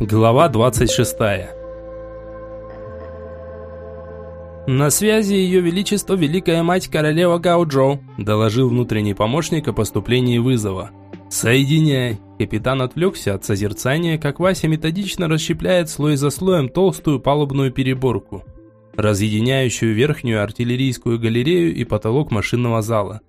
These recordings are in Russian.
Глава 26. «На связи Ее Величество Великая Мать Королева Гаоджоу», доложил внутренний помощник о поступлении вызова. «Соединяй!» Капитан отвлекся от созерцания, как Вася методично расщепляет слой за слоем толстую палубную переборку, разъединяющую верхнюю артиллерийскую галерею и потолок машинного зала.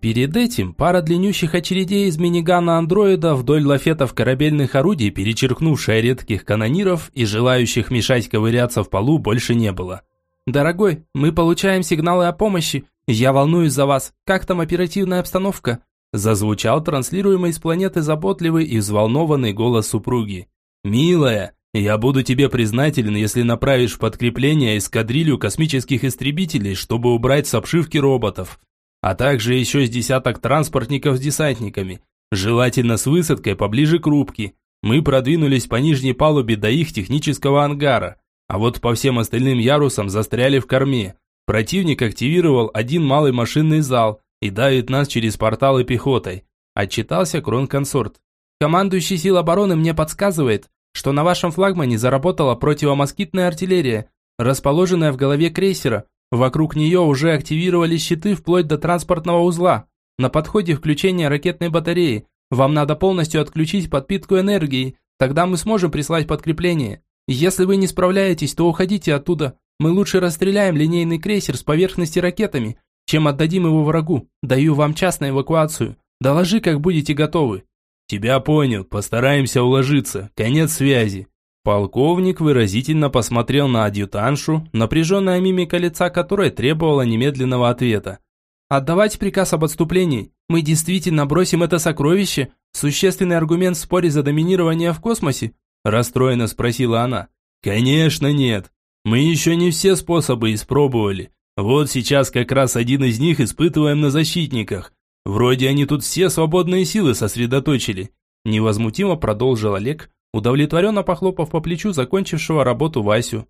Перед этим пара длиннющих очередей из минигана андроида вдоль лафетов корабельных орудий, перечеркнувшая редких канониров и желающих мешать ковыряться в полу, больше не было. «Дорогой, мы получаем сигналы о помощи. Я волнуюсь за вас. Как там оперативная обстановка?» Зазвучал транслируемый с планеты заботливый и взволнованный голос супруги. «Милая, я буду тебе признателен, если направишь подкрепление эскадрилью космических истребителей, чтобы убрать с обшивки роботов а также еще с десяток транспортников с десантниками, желательно с высадкой поближе к рубке. Мы продвинулись по нижней палубе до их технического ангара, а вот по всем остальным ярусам застряли в корме. Противник активировал один малый машинный зал и давит нас через порталы пехотой. Отчитался кронконсорт. Командующий сил обороны мне подсказывает, что на вашем флагмане заработала противомоскитная артиллерия, расположенная в голове крейсера, Вокруг нее уже активировали щиты вплоть до транспортного узла. На подходе включение ракетной батареи. Вам надо полностью отключить подпитку энергии, тогда мы сможем прислать подкрепление. Если вы не справляетесь, то уходите оттуда. Мы лучше расстреляем линейный крейсер с поверхности ракетами, чем отдадим его врагу. Даю вам час на эвакуацию. Доложи, как будете готовы. Тебя понял, постараемся уложиться. Конец связи. Полковник выразительно посмотрел на адъютаншу, напряженная мимика лица которой требовала немедленного ответа. «Отдавать приказ об отступлении. Мы действительно бросим это сокровище? Существенный аргумент в споре за доминирование в космосе?» расстроенно спросила она. «Конечно нет. Мы еще не все способы испробовали. Вот сейчас как раз один из них испытываем на защитниках. Вроде они тут все свободные силы сосредоточили». Невозмутимо продолжил Олег, удовлетворенно похлопав по плечу закончившего работу Васю.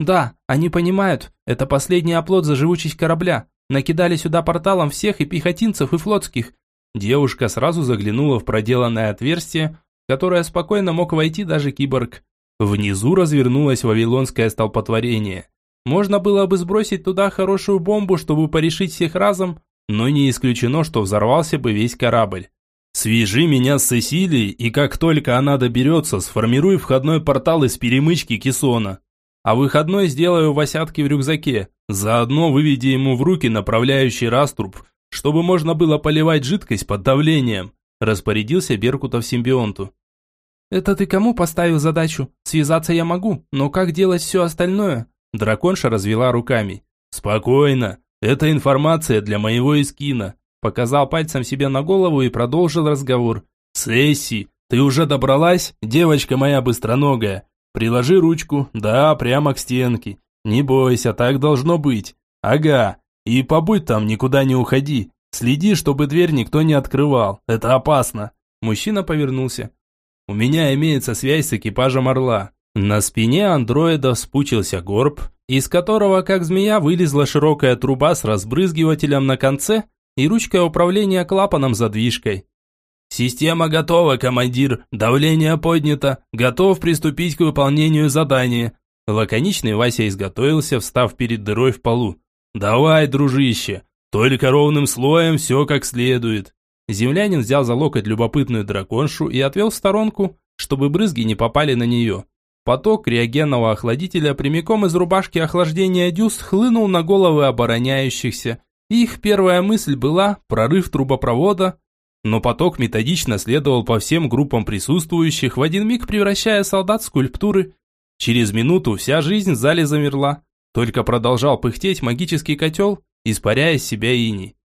«Да, они понимают, это последний оплот за живучесть корабля. Накидали сюда порталом всех и пехотинцев, и флотских». Девушка сразу заглянула в проделанное отверстие, в которое спокойно мог войти даже киборг. Внизу развернулось вавилонское столпотворение. Можно было бы сбросить туда хорошую бомбу, чтобы порешить всех разом, но не исключено, что взорвался бы весь корабль. Свяжи меня с Сесилией, и как только она доберется, сформируй входной портал из перемычки кессона. А выходной сделаю восятки в рюкзаке. Заодно выведи ему в руки направляющий раструб, чтобы можно было поливать жидкость под давлением», распорядился Беркутов симбионту. «Это ты кому поставил задачу? Связаться я могу, но как делать все остальное?» Драконша развела руками. «Спокойно. Это информация для моего эскина. Показал пальцем себе на голову и продолжил разговор. «Сесси, ты уже добралась, девочка моя быстроногая? Приложи ручку, да, прямо к стенке. Не бойся, так должно быть. Ага, и побудь там, никуда не уходи. Следи, чтобы дверь никто не открывал, это опасно». Мужчина повернулся. «У меня имеется связь с экипажем Орла». На спине андроида спучился горб, из которого, как змея, вылезла широкая труба с разбрызгивателем на конце и ручка управления клапаном-задвижкой. «Система готова, командир. Давление поднято. Готов приступить к выполнению задания». Лаконичный Вася изготовился, встав перед дырой в полу. «Давай, дружище. Только ровным слоем все как следует». Землянин взял за локоть любопытную драконшу и отвел в сторонку, чтобы брызги не попали на нее. Поток реагенного охладителя прямиком из рубашки охлаждения дюз хлынул на головы обороняющихся, их первая мысль была прорыв трубопровода, но поток методично следовал по всем группам присутствующих, в один миг превращая солдат в скульптуры. Через минуту вся жизнь в зале замерла. Только продолжал пыхтеть магический котел, испаряя из себя ини.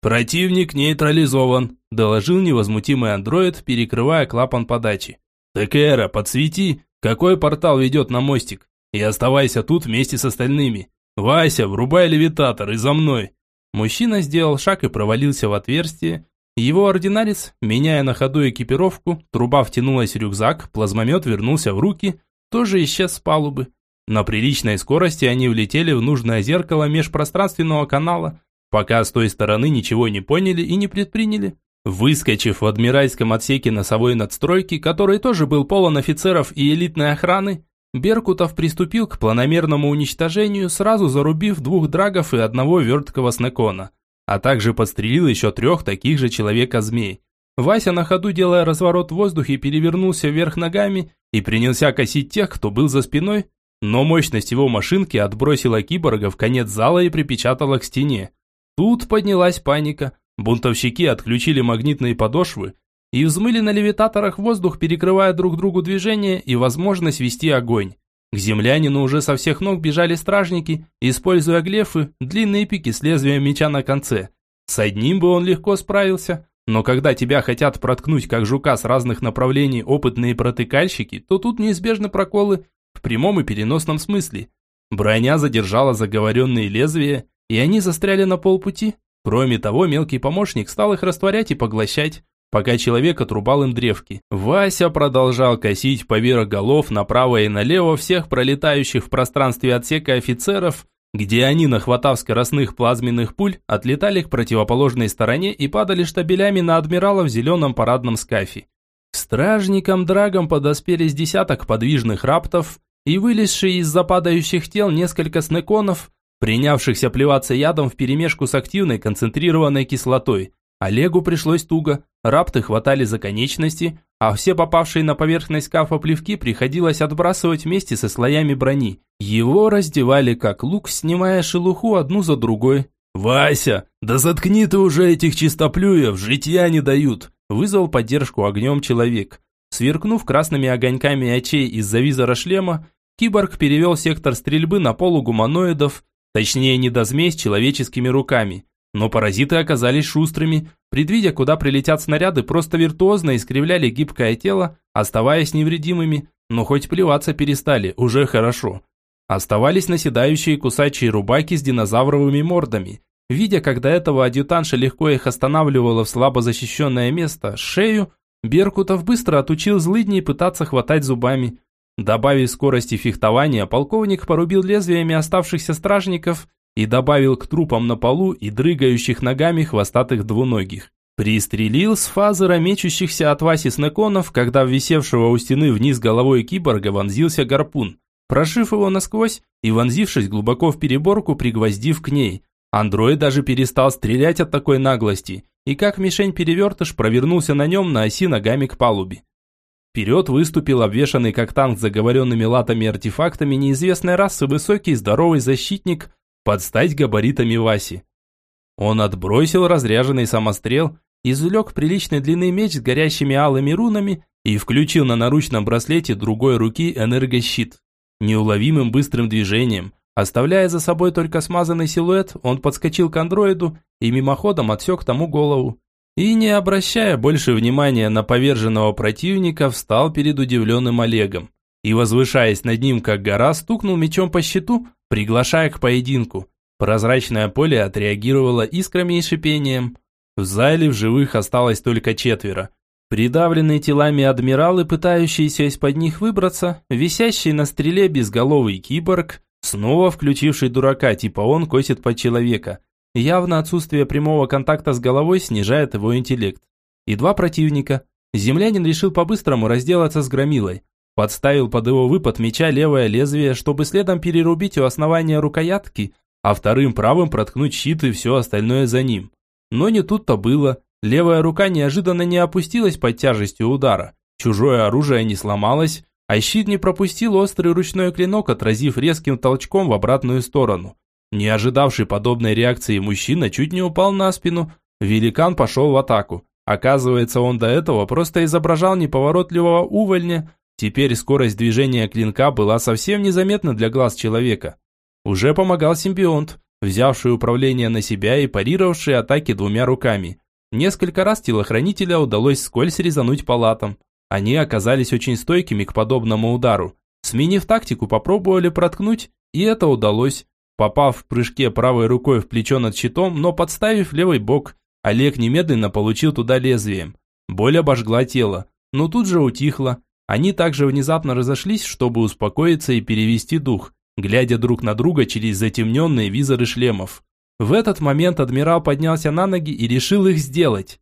«Противник нейтрализован», – доложил невозмутимый андроид, перекрывая клапан подачи. «Текера, подсвети, какой портал ведет на мостик, и оставайся тут вместе с остальными. Вася, врубай левитатор и за мной. Мужчина сделал шаг и провалился в отверстие. Его ординарец, меняя на ходу экипировку, труба втянулась в рюкзак, плазмомет вернулся в руки, тоже исчез с палубы. На приличной скорости они влетели в нужное зеркало межпространственного канала, пока с той стороны ничего не поняли и не предприняли. Выскочив в адмиральском отсеке носовой надстройки, который тоже был полон офицеров и элитной охраны, Беркутов приступил к планомерному уничтожению, сразу зарубив двух драгов и одного верткого снекона, а также подстрелил еще трех таких же человека-змей. Вася на ходу, делая разворот в воздухе, перевернулся вверх ногами и принялся косить тех, кто был за спиной, но мощность его машинки отбросила киборга в конец зала и припечатала к стене. Тут поднялась паника. Бунтовщики отключили магнитные подошвы и взмыли на левитаторах воздух, перекрывая друг другу движение и возможность вести огонь. К землянину уже со всех ног бежали стражники, используя глефы, длинные пики с лезвием меча на конце. С одним бы он легко справился, но когда тебя хотят проткнуть как жука с разных направлений опытные протыкальщики, то тут неизбежны проколы в прямом и переносном смысле. Броня задержала заговоренные лезвия, и они застряли на полпути. Кроме того, мелкий помощник стал их растворять и поглощать, пока человек отрубал им древки. Вася продолжал косить поверх голов направо и налево всех пролетающих в пространстве отсека офицеров, где они, нахватав скоростных плазменных пуль, отлетали к противоположной стороне и падали штабелями на адмирала в зеленом парадном скафе. К стражникам-драгам подоспели с десяток подвижных раптов и вылезшие из западающих тел несколько снеконов, принявшихся плеваться ядом вперемешку с активной концентрированной кислотой. Олегу пришлось туго, рапты хватали за конечности, а все попавшие на поверхность скафа плевки приходилось отбрасывать вместе со слоями брони. Его раздевали как лук, снимая шелуху одну за другой. «Вася, да заткни ты уже этих чистоплюев, житья не дают!» вызвал поддержку огнем человек. Сверкнув красными огоньками очей из-за визора шлема, киборг перевел сектор стрельбы на полугуманоидов, точнее недозмей с человеческими руками. Но паразиты оказались шустрыми, предвидя, куда прилетят снаряды, просто виртуозно искривляли гибкое тело, оставаясь невредимыми, но хоть плеваться перестали, уже хорошо. Оставались наседающие кусачие рубаки с динозавровыми мордами. Видя, когда этого адъютанша легко их останавливало в слабо защищенное место, шею, Беркутов быстро отучил злыдней пытаться хватать зубами. Добавив скорости фехтования, полковник порубил лезвиями оставшихся стражников и добавил к трупам на полу и дрыгающих ногами хвостатых двуногих. Пристрелил с фазера мечущихся от Васи снеконов, когда в висевшего у стены вниз головой киборга вонзился гарпун, прошив его насквозь и вонзившись глубоко в переборку, пригвоздив к ней. Андроид даже перестал стрелять от такой наглости, и как мишень-перевертыш провернулся на нем на оси ногами к палубе. Вперед выступил обвешанный как танк заговоренными латами артефактами неизвестной расы высокий здоровый защитник под стать габаритами Васи. Он отбросил разряженный самострел, извлек приличной длины меч с горящими алыми рунами и включил на наручном браслете другой руки энергощит. Неуловимым быстрым движением, оставляя за собой только смазанный силуэт, он подскочил к андроиду и мимоходом отсек тому голову. И не обращая больше внимания на поверженного противника, встал перед удивленным Олегом. И, возвышаясь над ним, как гора, стукнул мечом по щиту, приглашая к поединку. Прозрачное поле отреагировало искрами и шипением. В зале в живых осталось только четверо. Придавленные телами адмиралы, пытающиеся из-под них выбраться, висящий на стреле безголовый киборг, снова включивший дурака, типа он косит под человека. Явно отсутствие прямого контакта с головой снижает его интеллект. И два противника. Землянин решил по-быстрому разделаться с громилой. Подставил под его выпад меча левое лезвие, чтобы следом перерубить у основания рукоятки, а вторым правым проткнуть щит и все остальное за ним. Но не тут-то было. Левая рука неожиданно не опустилась под тяжестью удара. Чужое оружие не сломалось, а щит не пропустил острый ручной клинок, отразив резким толчком в обратную сторону. Не ожидавший подобной реакции мужчина чуть не упал на спину. Великан пошел в атаку. Оказывается, он до этого просто изображал неповоротливого увольня, Теперь скорость движения клинка была совсем незаметна для глаз человека. Уже помогал симбионт, взявший управление на себя и парировавший атаки двумя руками. Несколько раз телохранителя удалось скользь резануть по латам. Они оказались очень стойкими к подобному удару. Сменив тактику, попробовали проткнуть, и это удалось. Попав в прыжке правой рукой в плечо над щитом, но подставив левый бок, Олег немедленно получил туда лезвием. Боль обожгла тело, но тут же утихла. Они также внезапно разошлись, чтобы успокоиться и перевести дух, глядя друг на друга через затемненные визоры шлемов. В этот момент адмирал поднялся на ноги и решил их сделать.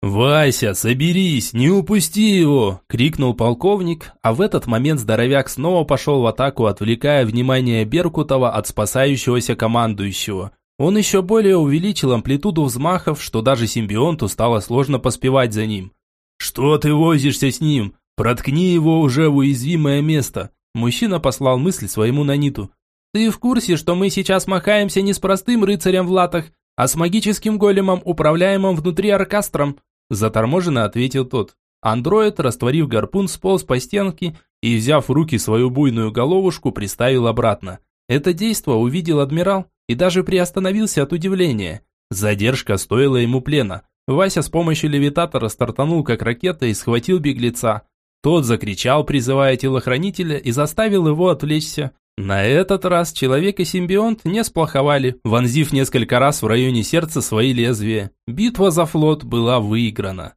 «Вася, соберись, не упусти его!» – крикнул полковник, а в этот момент здоровяк снова пошел в атаку, отвлекая внимание Беркутова от спасающегося командующего. Он еще более увеличил амплитуду взмахов, что даже симбионту стало сложно поспевать за ним. «Что ты возишься с ним? Проткни его уже в уязвимое место!» Мужчина послал мысль своему наниту. «Ты в курсе, что мы сейчас махаемся не с простым рыцарем в латах, а с магическим големом, управляемым внутри оркастром?» Заторможенно ответил тот. Андроид, растворив гарпун, сполз по стенке и, взяв в руки свою буйную головушку, приставил обратно. Это действо увидел адмирал и даже приостановился от удивления. Задержка стоила ему плена. Вася с помощью левитатора стартанул как ракета и схватил беглеца. Тот закричал, призывая телохранителя, и заставил его отвлечься. На этот раз человек и симбионт не сплоховали, вонзив несколько раз в районе сердца свои лезвия. Битва за флот была выиграна.